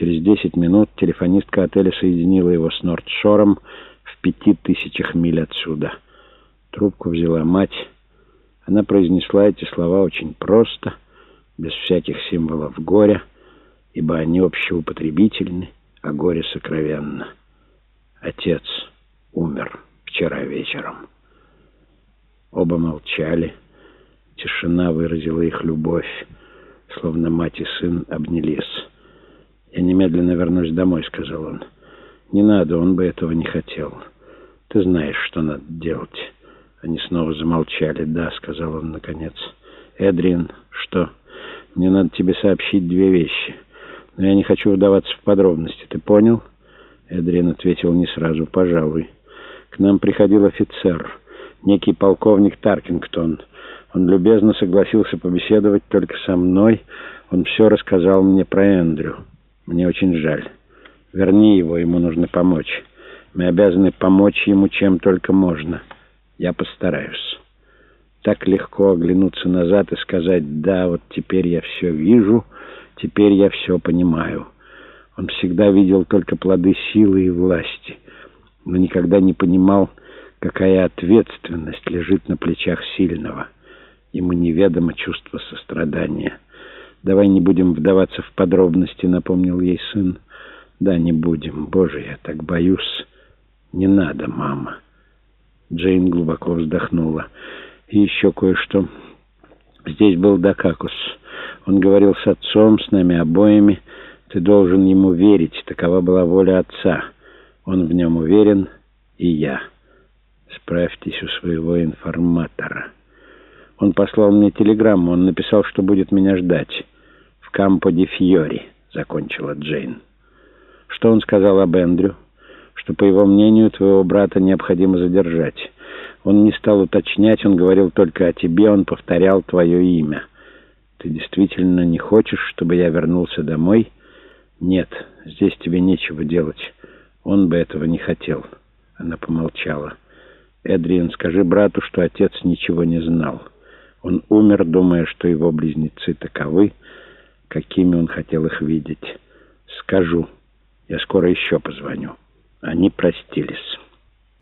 Через десять минут телефонистка отеля соединила его с Нордшором в пяти тысячах миль отсюда. Трубку взяла мать. Она произнесла эти слова очень просто, без всяких символов горя, ибо они общеупотребительны, а горе сокровенно. Отец умер вчера вечером. Оба молчали. Тишина выразила их любовь, словно мать и сын обнялись. «Я немедленно вернусь домой», — сказал он. «Не надо, он бы этого не хотел. Ты знаешь, что надо делать». Они снова замолчали. «Да», — сказал он наконец. «Эдриан, что? Мне надо тебе сообщить две вещи. Но я не хочу вдаваться в подробности. Ты понял?» Эдриан ответил не сразу. «Пожалуй. К нам приходил офицер, некий полковник Таркингтон. Он любезно согласился побеседовать только со мной. Он все рассказал мне про Эндрю». Мне очень жаль. Верни его, ему нужно помочь. Мы обязаны помочь ему чем только можно. Я постараюсь. Так легко оглянуться назад и сказать, да, вот теперь я все вижу, теперь я все понимаю. Он всегда видел только плоды силы и власти, но никогда не понимал, какая ответственность лежит на плечах сильного. Ему неведомо чувство сострадания. «Давай не будем вдаваться в подробности», — напомнил ей сын. «Да, не будем. Боже, я так боюсь». «Не надо, мама». Джейн глубоко вздохнула. «И еще кое-что. Здесь был Дакакус. Он говорил с отцом, с нами обоими. Ты должен ему верить. Такова была воля отца. Он в нем уверен, и я. Справьтесь у своего информатора». Он послал мне телеграмму. Он написал, что будет меня ждать. В Кампо-де-Фьори, закончила Джейн. Что он сказал об Эндрю? Что, по его мнению, твоего брата необходимо задержать. Он не стал уточнять, он говорил только о тебе, он повторял твое имя. Ты действительно не хочешь, чтобы я вернулся домой? Нет, здесь тебе нечего делать. Он бы этого не хотел. Она помолчала. Эдриан, скажи брату, что отец ничего не знал. Он умер, думая, что его близнецы таковы, какими он хотел их видеть. Скажу. Я скоро еще позвоню. Они простились».